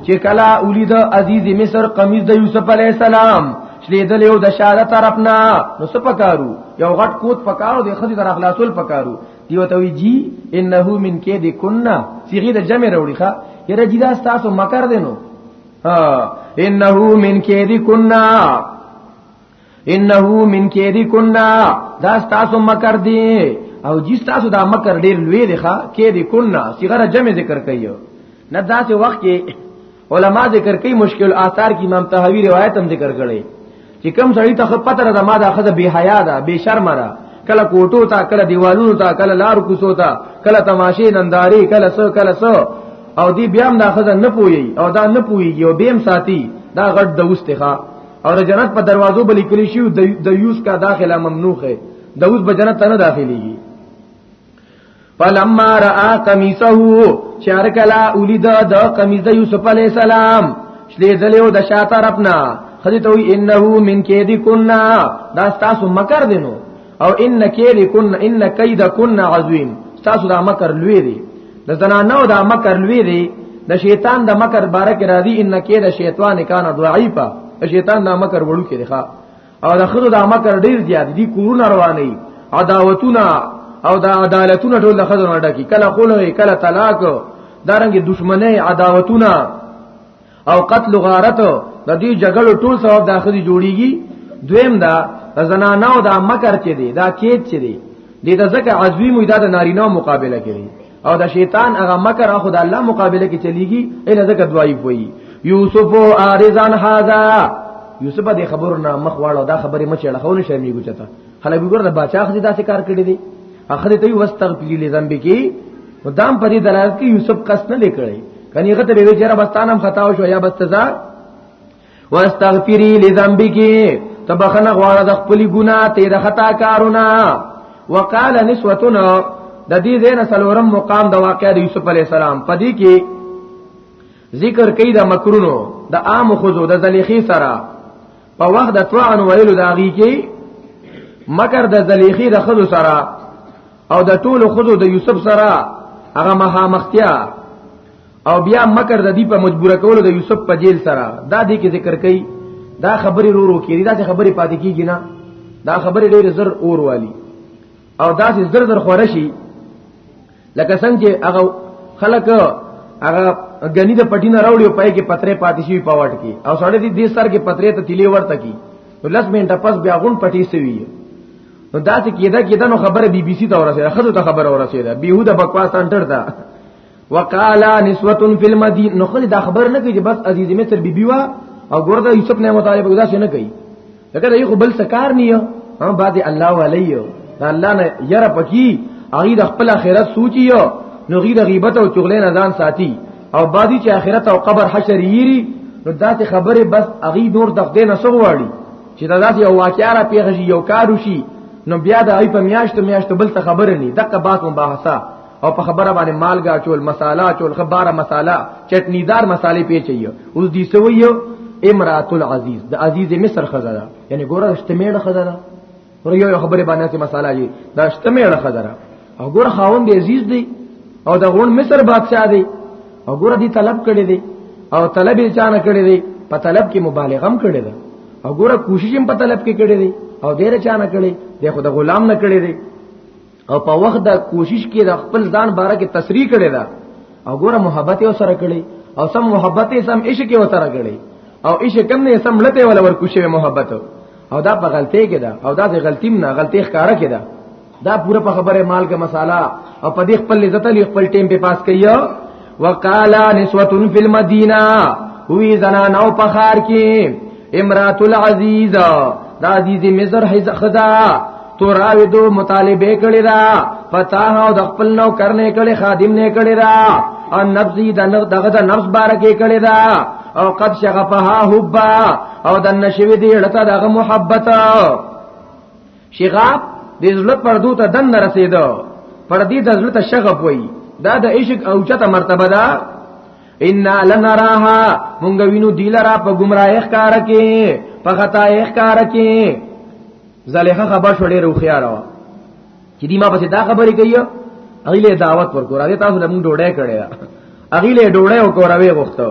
چې کلا اولید عزیز مصر قمیز د یوسف علی السلام شلی دلی د شا طرف نه نو سپکارو یو غټ کوت پکارو د خدي در اخلاصول پکارو دیو ته وی جی انه من کې د کنا صيغه د جمع وروړي ښا یره جدا تاسو مکر دینو ها انه من کې د کنا انه من کیدی کنا دا تاسو مکر دی او جس تاسو دا مکر ډیر لوی دی ښا کیدی کنا صغره جمع ذکر کایو نه داسې وخت کې علما ذکر کوي مشکل آثار کې امام طحاوی روایت هم ذکر کړي چې کم سړی ته پتر د ما دا خزه بے حیا ده بے شرم ده کله کوټو تا کله دیوالونو تا کله لار کوسو تا کله تماشې ننداري کله سو کله سو او دی بیا هم دا خزه نه پوي او دا نه پوي یو بیم ساتي دا غټ د وسته او د جنت په دروازو بل کلی شي د یوس کا داخله ممنوع ہے داوود به جنت نه داخليږي فلما را قمیصه چار کلا اولید د قمیص د یوسف علی السلام شلی دلیو د شاته رپنا خدای ته انه من کیدی کنا دا تاسو مکر دینو او ان کیری کن ان کید کن عظیم تاسو دا مکر لوی دی د زنانو دا مکر لوی دی د شیطان د مکر باره کې راځي ان کې د شیطان کان ضعیفا د شیطان د مکر وړو کې ښا او د خدو د مکر ډیر زیات دي کورونه رواني عداوتونه او د عدالتونه ټول د خدو نه ډکی کله خلوی کله طلاق دارنګ دشمنی عداوتونه او قتل غارت د دې جګړو ټول سبب د اخري جوړیږي دویم دا زنانو دا مکر چې دی دا کېد چې دی دې د زکه عزوی مو د نارینه مقابله کوي او د شیطان هغه مکر اخو د الله مقابله کې چلیږي اله زکه دعای وي یوسف او ارزان هاذا یوسف دې خبر نه مخ واړو دا خبره مچ له خونه شرمې ګوچتا خلک وګور د بچا خدي داسې کار کړی دی اخر ته واستغفر لذنبکی نو دام په دې دلالت کوي یوسف قصد نه لیکړي کني هغه ته وی چیرې بستانم خطا شو یا بستزار واستغفری لذنبک تبخنه غواړه د خپل ګناه ته د خطا کارونه وقال نسوتنا د دې زین سلورم مقام د واقعې د یوسف علی السلام پدې کې ذکر کوي د مکرونو د عام خزو د زلیخی سره په وخت د توان ویلو داږي کې مکر د زلیخی د خزو سره او د ټولو خزو د یوسف سره هغه مخامختیا او بیا مکر د دې په مجبور کولو د یوسف په جیل سره دا دې کې ذکر کړي دا خبرې رو رو کړي دا خبرې پاتې کیږي نه دا خبرې ډېر زر اور والی او دا چې زر زر خورشي لکه څنګه چې هغه خلک هغه غنی د پټینه راوړي او پای کې پترې پاتې شي پاوټ کې او سړې دې سر کې پترې ته تیلې ورته کی نو لس منټه پس بیا غون پټی سوی نو دا چې کېده کېده نو خبره بي بي سي ته ورسېده خزو ته خبره ورسېده بيهوده بکواس سنټر ته وقالا نسوه فی المدینه نو خل دا خبر نه کوي چې بس عزیز مصر بي بي وا او ګوردا یوسف نه مطالبه ودا څه نه کوي لکه دا یو بل سکار نه یو هم بعد الله ولیو دا الله نه یره پکی هغه د خپل اخرت سوچي یو نو غیر غیبت او چغلې نه ځان ساتي او بعدی چې اخرت او قبر حشر یری نو داسې خبره بس اغي نور د خدای نه سغواړي چې دا داسې یو واقعیا را پیښ شي یو کار وشي نو بیا د ای په میاشت میاشت بل ته خبر نه دغه بات مباحثه او په خبره باندې مالګا چول مساله چول خبره مساله چټنی دار مسالې پیچي اوس دې سویو امرات العزیز د عزیز مصر خزره یعنی ګوره شتمیړه خزره ور یو خبره باندې مساله دي دا شتمیړه خزره او ګور خاوند دی عزیز دی او د غون مصر بادشاہ دی او ګور دی طلب کړی دی او طلب یې چانه کړی دی په طلب کې مبالغه هم کړی دی او ګور کوشش هم په طلب کې کړی دی او ډیر چانه کړی دی خو د غلام نه کړی دی او په وخت د کوشش کې د خپل ځان باره کې تصریح کړی دا او ګور محبت یې سره کړی او سم محبت یې سم عشق یې سره کړی او عشق کم نه سم لته ولا ورکوشه محبت او دا په غلطي کې ده او دا غلطیم نه غلطي ښکارا کې ده دا پوره په خبره مال کا مساله او په دې خپل عزت لري خپل ټیم په پاس کوي وقالا نسوتن فی المدینه وی زنان او پخار کې امرات العزیز دا عزیز مصر حیز خدا تو راوی دو مطالبه کړی دا پتا او د خپل نو کرنے کړي خادم نه کړي دا او نفسي د نفس دغه د نفس بارکه کړي دا او قد شغفها حبا او د نشوي دی لته دغه محبت شغاب د زړه پردو ته دن رسیدو پردی د زړه ته شغب وای دا د عشق او چته مرتبه ده ان لنراها مونږ وینو دیلرا په گمراهی ښکار کې په خطا ښکار کې زلیخه خبر شو ډیر خویا راو چې دی ما پسې دا خبرې کوي اغیله دعوت ورکو راځي تاسو له مونږ ډوډۍ کړې اغیله ډوډۍ وکړوي غوښتو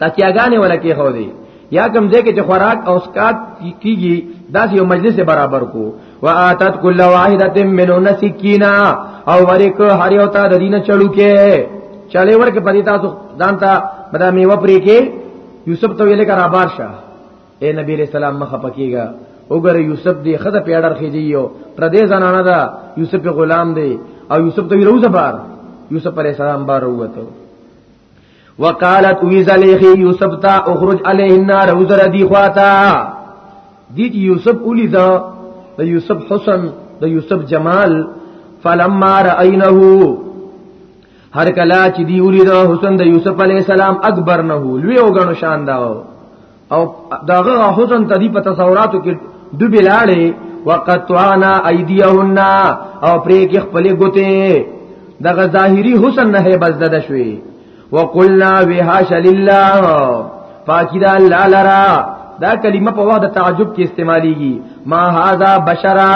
تکیاګانې ولا کې خو دی یا کم ځای کې چې خوراک او اسکات کیږي دا یو مجلس برابر کو واتت کل واحده منون سکینا او ورک هر یو ته د دینه چړو کې چلے ورک پدې تاسو ځانتا بدا میوه پرې کې یوسف ته ویل کرا بار شه اے نبی علیہ السلام مخه پکېګا وګوره یوسف دې خزه پیړر خېږي یو پر دې زنانه دا یوسف غلام دی او یوسف ته ویروزه بار یوسف علیہ السلام بار وته وقالت وی زلیخی یوسف تا اخرج علیه النار وزر دی خواتا دی چې یوسف اولی دا د یوسف حسن د یوسف جمال فلما رأینه هر کلا چې دی اولی دا حسن د یوسف علی السلام اکبر نه لوی او غنو شان داو او داغه حسن تدی په تصوراتو کې ډوبې لاړې وقطعنا ايديهن او پرې کې خپل ګوتې دغه ظاهري حسن نه بس دد شوي وقلنا وهاش لله پاکی دا الله لرا دا کلمه په وخت تعجب کې استعماليږي ما هاذا بشرا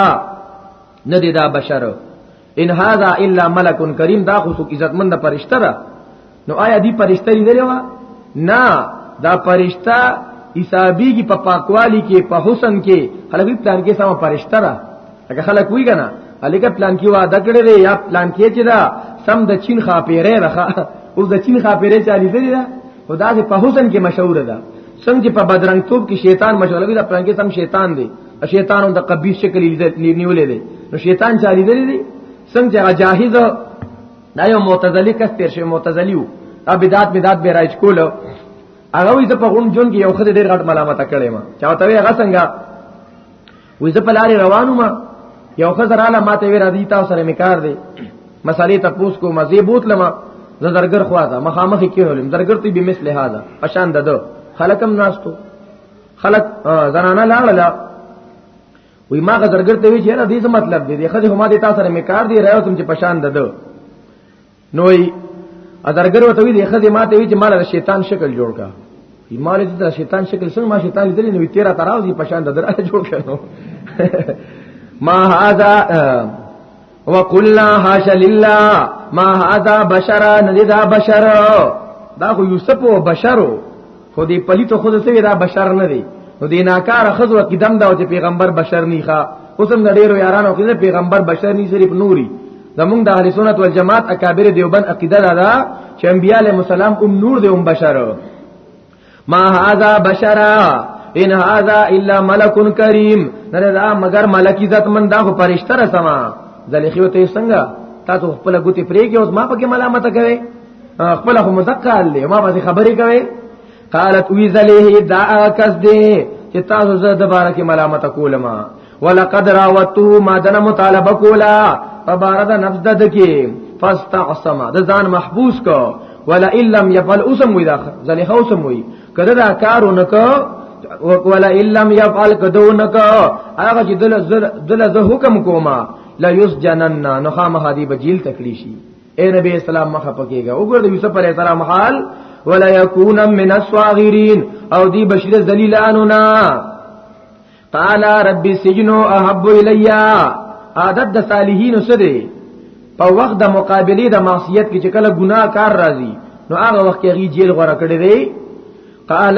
نه دی دا بشر ان هاذا الا ملک کریم دا خو څوک عزتمند پرشتہ ده نو آیا دی پرشتہ لیدلی و نه دا پرشتہ حسابيږي په پاکوالي کې په حسن کې خلک پلان کې سم پرشتہ ده هغه خلک وی کنه الګ پلان کې وعده کړی دی یا پلان کې چې دا سم د چین خاپیره راخه اوس د چین خاپیره چالي دی دا خدا دې په حسن کې مشهور ده څنګه په بدرنګ توپ کې شیطان مشغله وي د پرنګي سم شیطان دی شیطان هم د قبی شکل نیولې دی نو شیطان چالي دی څنګه هغه جاهز دا یو معتزلی کس تیر شوی معتزلی وو دا بدعت بدعت به راځ کول هغه وي ته په غون جون کې یو خدای ډیر غټ ملامت کړي ما چاته هغه څنګه وې زه په لارې روانو ما یو خزر اعلی ماته وی را دي تاسو سره میکار دی مسالې تپوس کو مزه بوت لما زه درګر خواته مخامخ کې ولم درګر ته به مثله هاذا پشان ددو خلکم ناستو خلک زنانه لاړه وی ما غزرګر ته وی چې نه دې څه مطلب دی خځه هم دې تاسو سره میکار دی راوتم چې پشان ددو نوې ادرګر وته ویلې خدای ماته وی چې مال شیطان شکل جوړ کا مال دې د شیطان شکل څنګه ما شیطان دې نه وی 13 تراو دې پشان د درا جوړ کړو ما هاذا وقلنا حاش لله ما هاذا بشرا ندی دا بشر دا خو یوسف او بشرو خو دې پلی ته خود څه دا بشر نه دی نو دې ناکار خزو قدم دا چې پیغمبر بشر نه ښا اوسم د ډیرو یارانو کې پیغمبر بشر نه صرف نوري زمونږ د اهل سنت والجماعت اکابر دیوبند عقیده دا, دا چې انبیاء علیهم السلام هم نور دی هم بشر ما هاذا بشرا ان هاذا الا ملک کریم نه دا مگر ملکی ذات من دا خو فرشتہ را سما ځلې خو ته څنګه تاسو خپل ګوتی پرېږي اوس ما پکې ملامت کوي خپل خو متقال له ما باندې خبرې کوي قالت وی زلیه دا کس دی چې تاسو زه د بارکه ملامت کولم ولقد راوته ما دنه مطالبه کولا فبارد نفس د کی فاستعصم د ځان محبوس کو ولا ان لم يفعل اسم وی دا زلیه اسم وی کده دا کار ونکو ولا ان لم يفعل کده ونکو هغه چې دل دل زه حکم کوما لا یسجنن نو خامخ دی بجیل تکلیشی اے نبی اسلام مخه پکېږي وګوره د یوسف علی السلام حال ولا یکون من الصاغرین او دی بشیر ذلیلانو نا قال ربي سجن احب الیا عادت د صالحین سره په وخت د مقابله د معصیت کې چې کله ګناه کار راځي نو هغه وخت کې غي جیل غوړه کړی دی قال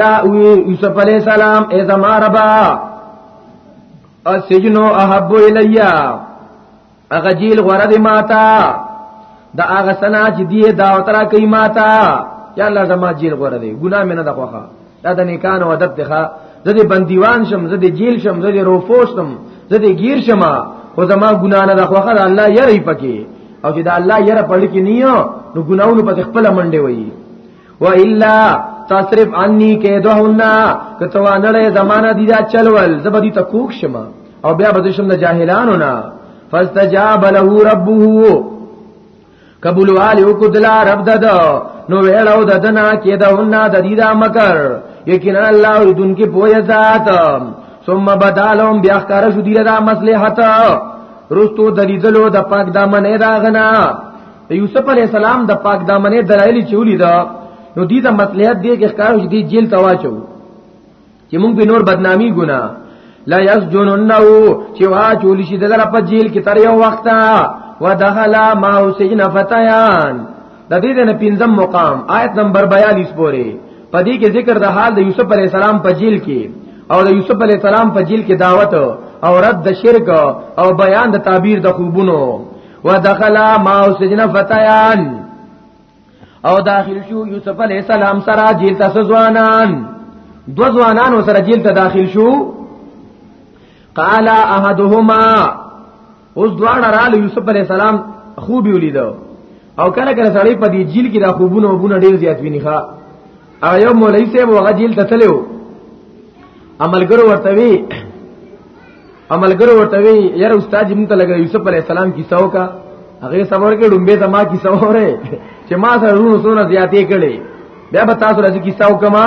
یوسف علی السلام ای زما ربا السجن احب الیا هغه جیل غره دی ماتا دا هغه سنا چې دی دا وترا کوي ماتا یا الله زما جیل غره دی ګنا مې نه دغوخه دا د نیکان او ادب ته زه د بندیوان شم زه د جیل شم زه د روفوس شم زه د گیر شم او زما ګنا نه دغوخه الله یری پکې او چې دا الله یره پړ کې نیو نو ګناونو په خپل منډه وایي و الا تصرف عني کيدهن کتوا نړې زمانہ دي دا چلول زبدي تکوک شمه او بیا به شم د جاهلانو نه فاستجاب له ربه قبول والی او کدلا رب دد نو ویلو ددنا کې د هنا د دې دا مکر یقینا الله دن کې پوهه ذات ثم بدالهم بیا کار شو دی دا مصلحت رستو دلیدلو د پاک دامن راغنا د یوسف علی السلام د پاک دامنې دلایل چولی دا نو دې ته مصلحت دی چې ښکار چې دې جیل تواچو چې موږ به نور بدنامي ګنا لا یسجننه چې وا چول شي دغه په جیل کې تر یو وخت ودخل ما سجن فتيان د دې د پنځم مقام آیت نمبر 42 پورې پدې کې ذکر د حال د یوسف علی السلام په جیل کې او د یوسف علی السلام په جیل کې دعوت او رد د شرک او بیان د تعبیر د خوبونو ودخل ما سجن فتيان او داخل شو یوسف علی السلام سره جیل ته ځوانان دو ځوانان سره جیل ته داخل شو قال احدهما اوس دواړه رال یوسف علی السلام خوب ولیدو او کله کله سړی په دې جیل کې د خوبونو وبونه ډیر زیات ویني ښا هغه یو مولوی صاحب هغه جیل ته تلو عملګرو ورته وی عملګرو ورته وی یاره استاد موږ ته لګره یوسف علی السلام کی سو کا هغه صبر کې ډومبه ته ما کی سو وره چې ما سره رونو سونه زیاتې کړي بیا به تاسو راځي کی سو کما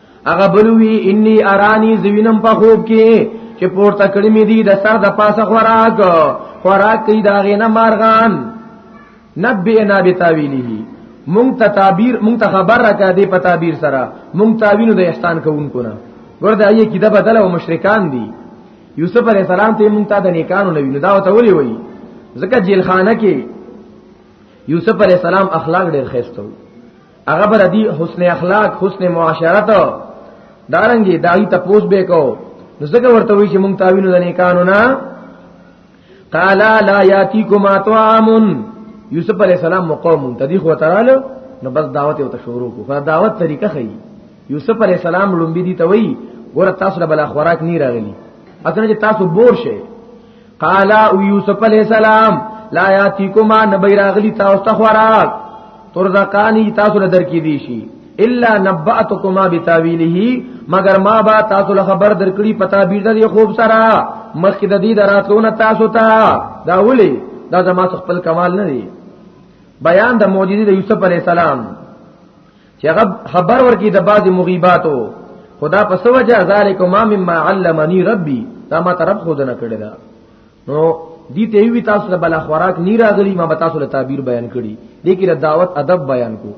هغه بلوي انی ارانی زوینم په خوب کې چې پورته کړی می دی د سر د پاسه خوراک خوراک کی دا غینه مارغان نبئنا بتاویله مونږ ته تعبیر مونږ ته خبر راکا دی په تعبیر سره مونږ تعویل د احسان کوونکو نه ورته ایه کیده بدل او مشرکان دي یوسف علی السلام ته مونږ ته د نیکانو نبی نو دا وته ولي وای ځکه جیل خانه کې یوسف علی السلام اخلاق ډیر خسته هغه بر دی حسن اخلاق حسن معاشرت دارنګي دای ته پوس به کو نو زګه ورته وی چې مونږ تاوینو د نیکانو نه قال لا یاتیکما طعام یوسف علی السلام مقام تدی خو تعالی نو بس دعوت او تشورو کو خو دعوت طریقه خي یوسف علی السلام لومبي دي ته وی ګور تاسو له بل خوراک نه راغلی اته چې تاسو بور شئ قال او یوسف علیہ السلام لا یاتیکما نبی راغلی تاسو ته خوراک ترزقانی تاسو لدر کی دی شي الا نباتکما بتاویله مگر ما با تاسو له خبر درکړي پتا بیر د خوب سره مخکې د دې دراتونه تاسو ته دا ولي دا زما خپل کمال نه دی بیان د معجزې د یوسف علی السلام چې هغه خبر ورکی د بعض مغیباتو خدا په سو وجه ذالک ما مما علمنی ربی دا ما طرف خود نه کړی دا نو دي ته وی تاسو له بل خوراک نی راغلی ما تاسو له تعبیر بیان کړي دې کې دعوت ادب بیان کو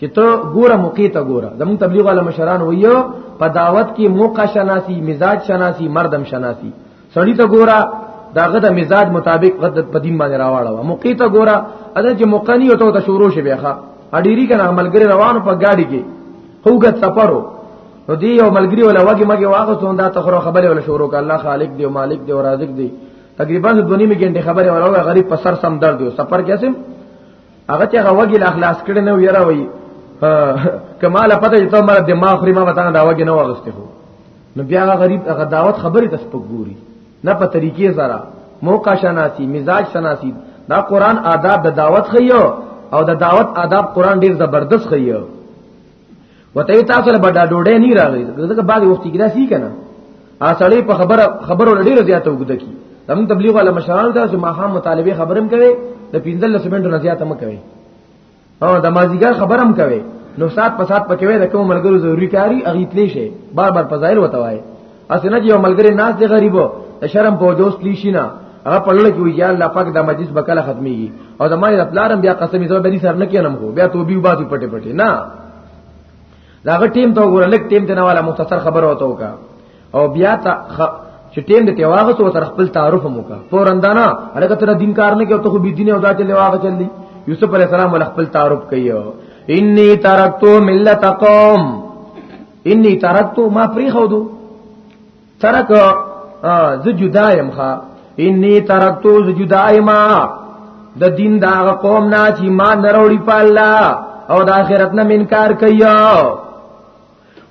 چې ته ګوره موقع ته ګوره زمون تبلیغ علی مشران ویو په دعوت کې موقع شناسی مزاج شناسی مردم شناسی سړی ته ګورا داغه د مزاج مطابق غد په دین باندې راواړو موقع ته ګورا اده چې موقع نه وته ته شروع شي بیاخه اډيري کنه عملګری روانو په گاډي کې هوګت سفرو نو دی یو ملګری ولا وګي مګي واغستون دا تخرو خبره ولا شروع ک الله خالق دی مالک دی او رازق دی تقریبا دونی می ګنټه خبره ولا غریب په سر سم درد یو سفر کیسم هغه چې هغه وګي اخلاص کړي نه ویرا وای کمال پته چې تمہارا دماغ خري ما وتا دا وګي نه واغسته هو نو بیا غریب هغه دعوت خبرې ته سپګوري نه په طریقې سره موقع شناسی مزاج شناسی دا قران آداب د دعوت خيو او د دعوت آداب قران ډیر زبردست خيو وته تاسو له بډا ډوډۍ نه راغلی ځکه بعد وخت کې دا سی کنه اصلي په خبره خبرو ډیره زیاته وګد کی زمون تبلیغ ولا مشران دا چې ماها مطالبه خبرم کوي د 15 سپنټ نه زیاته م کوي او د مازیګر خبرم کوي نو سات په سات پکې وې د کوم ملګرو ضروری کاری اغي تلی شي بار بار فضایل وته وای اسنه یو ملګری ناس دی غریبو د شرم په دوست تلی شي نه هغه په لړ کې وی یا الله پاک د مجلس بکله ختميږي او زمای د پلارم بیا قسم یې زو بری سر نه کینم خو بیا توبې وباسي پټه پټه نه داغه ټیم ته وګوره لک ټیم ته نه والا مختصر خبره وته وکا او بیا ته چې ټیم دې واغه تو تر خپل تعارف مو کا پورندانا هغه تر دین کار نه کې ته خو بي دین او دا چې واغه چلی یوسف علی السلام ول خپل تعارف کوي انی ترکتو ملت قوم انی ترکتو ما پری خو دو ترک ز جدایم ها انی ترکتو ز جدایما د دین دا قوم نه چې ما نروړي په الله او د آخرت نه انکار کوي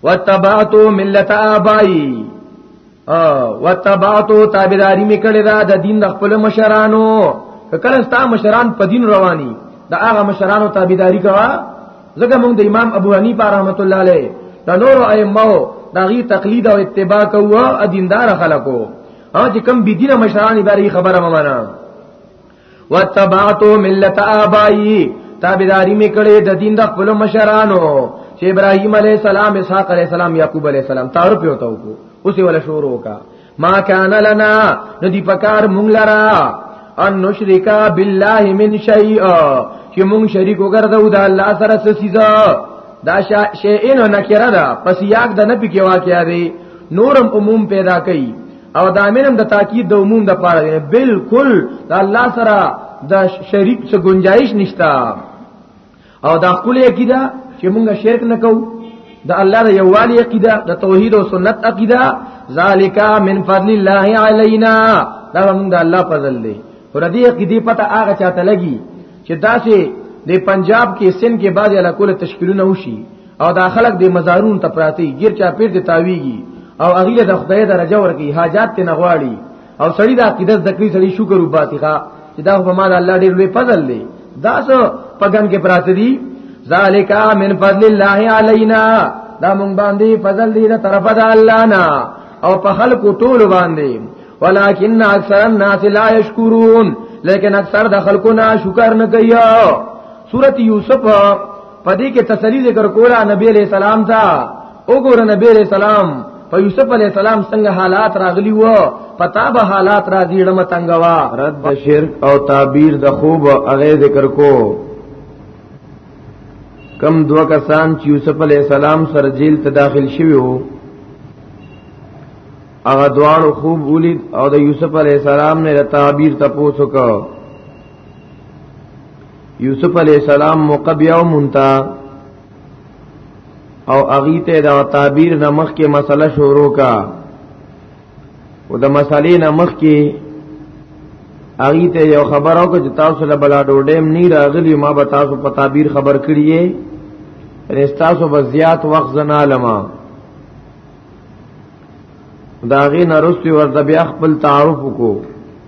وتبعتو ملت ابای وتبعتو تابعداري میکړه دا د دین د خپل مشرانو کله ستا مشران په دین رواني دا هغه مشرانو تابعداري کوا ځکه موږ د امام ابو حنیفه رحمت الله علیه د نور ائمه دا غي تقلید او اتباع کوو ا دیندار خلکو او چې کم بی دینه مشران اداري خبره ممنه وتبعتو ملت ابائی تابعداري می کړې د دین د خپل مشرانو چې ابراهیم علی السلام اسحاق علی السلام یعقوب علی السلام تعارف یو تاو کو اوسې ولا شروع وکړه ما کان لنا ندی پکار مونږ لرا ان نشرکا بالله من شیء چې مونږ شریک وګرځو د الله سره څه سزا دا شیئن نکره ده پس یاک د نه پکې واقعیا دی نورم عموم پیدا کړي او دامنم د تاکید د عموم د پاره دی بالکل د الله سره د شریک څخه گنجائش نشتا او دا خپل عقیده چې مونږ شرک نه کوو د الله د یووالي عقیده د توحید او سنت عقیده ذالک من فضل الله علینا دا مونږ د الله فضل دی ور دې عقیده پته هغه چاته لګي چې داسې د پنجاب کې سن کې بعد علاقو له تشکیلونه وشي او دا خلک د مزارون ته پراتی غیر چا پیر دي تاویږي او اغیله د خدای درجه ورکی حاجات ته نغواړي او سړی دا عقیده ذکر سړی شکر وباسي ښا چې دا په ما د الله ډېر لوی فضل دی دا څه پګن کې پراته دي ذالک من فضل الله علینا دا مونږ باندې فضل دی د طرفه د الله نه او په خلکو ټول باندې ولکن اکثر الناس لا یشکرون لیکن اکثر د خلکو نه شکر نه کوي سورۃ یوسف پدې کې تسلی ذکر کولا نبی علیہ السلام ته وګوره نبی علیہ السلام په یوسف علیہ السلام څنګه حالات راغلی وو پتا به حالات را دي ډم تنگوا رد د شرک او تعبیر د خوب هغه ذکر کو کم دو کسان چې یوسف علی السلام سره جیل ته داخل شوی وو هغه دواړو خوب ولید او د یوسف علی السلام نه تعبیر تپوسو کو یوسف علی السلام موقع بیا مونتا او اغي ته دا تعبیر د مخ کې مسله شروع کا او د مسلې نه مخ کې اغي ته یو خبر او چې تاسو له بلا ډوډیم نه راغلی ما به تاسو په تعبیر خبر کړی رستاسو به زیات وخت زنا لما داغي نرستی ورته بیا خپل تعارف وکړو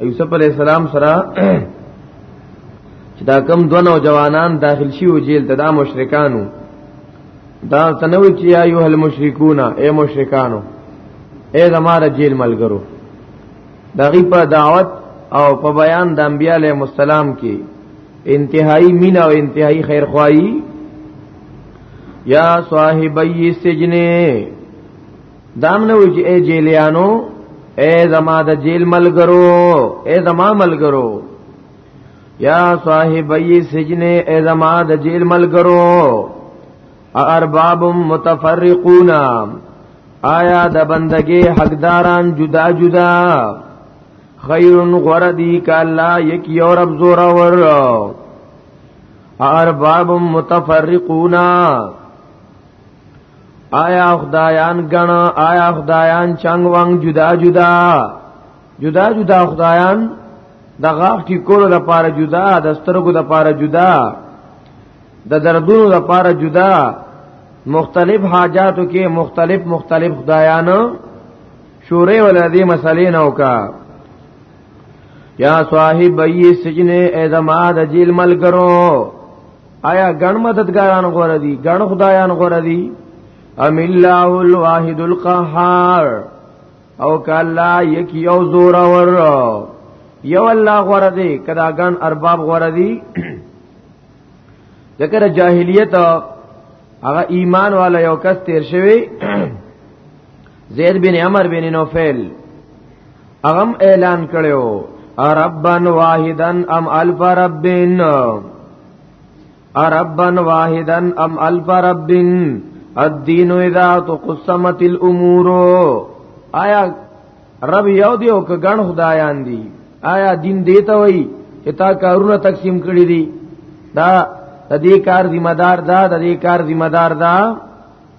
یوسف علی السلام سره چې دا کم دو نوجوانان داخل شي او جیل ته دا مشرکانو دا تنوي چې یا ایه المشرکون اے مشرکانو اے زماره جیل ملګرو دا غي په دعوت او په بیان د انبیاء علیه السلام کې انتهایی مینا او انتهایی خیر خواهی یا صاحبی سجنه دام نه وی اے جیلیانو اے زما د جیل ملګرو اے زما ملګرو یا صاحبی سجن اے زما د جیل ملګرو ارباب متفرقون آیا د بندگی حقداران جدا جدا خیر غردی کا الله یک یو رب زور ور ارباب متفرقون آیا خدایان غنا آیا خدایان چنګ وانګ جدا جدا جدا جدا خدایان د غاښ کی کولو لپاره جدا د سترګو لپاره جدا د دردونو لپاره جدا مختلف حاجاتو کې مختلف مختلف خدایان شورې ول دې مسلې نه وکا یا صاحب ای سجن ای زما د جیل ملګرو آیا ګڼ مددګاران غوړه دي ګڼ خدایان غوړه دي ام الله الواحد القهار او کلا یک یو زور ور یو الله غوړه دي کدا ګڼ ارباب غوړه دي ذکر جاهلیت هغه ایمان والا یو کس تیر شوی زید بن عمر بن نوفل اغم اعلان کړو ربن واحدن ام الف ربن ربن واحدن ام الف ربن الدین اذا تقسمت الامور آیا رب یو دی او کګن خدایان دی آیا دین دیتا وای چې تا کارونه تقسیم کړی دي دا د دې کار ذمہ دار دا د دې کار ذمہ دار دا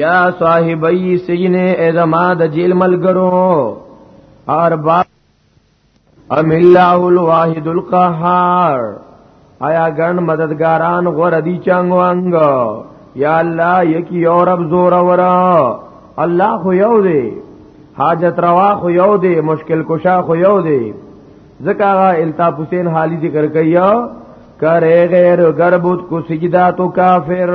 یا صاحبی سجن ازما د جیل ملګرو اربا ام الله الواحد القهار آیا ګڼ مددګاران غور دی چنګوانګ یا الله یکی یو رب زور ورا الله خو یو دی حاجت روا خو یو دی مشکل کشا خو یو دی ځکه هغه الطاف حسین حالی ذکر کیا کرے غیر گربت کو سجدہ تو کافر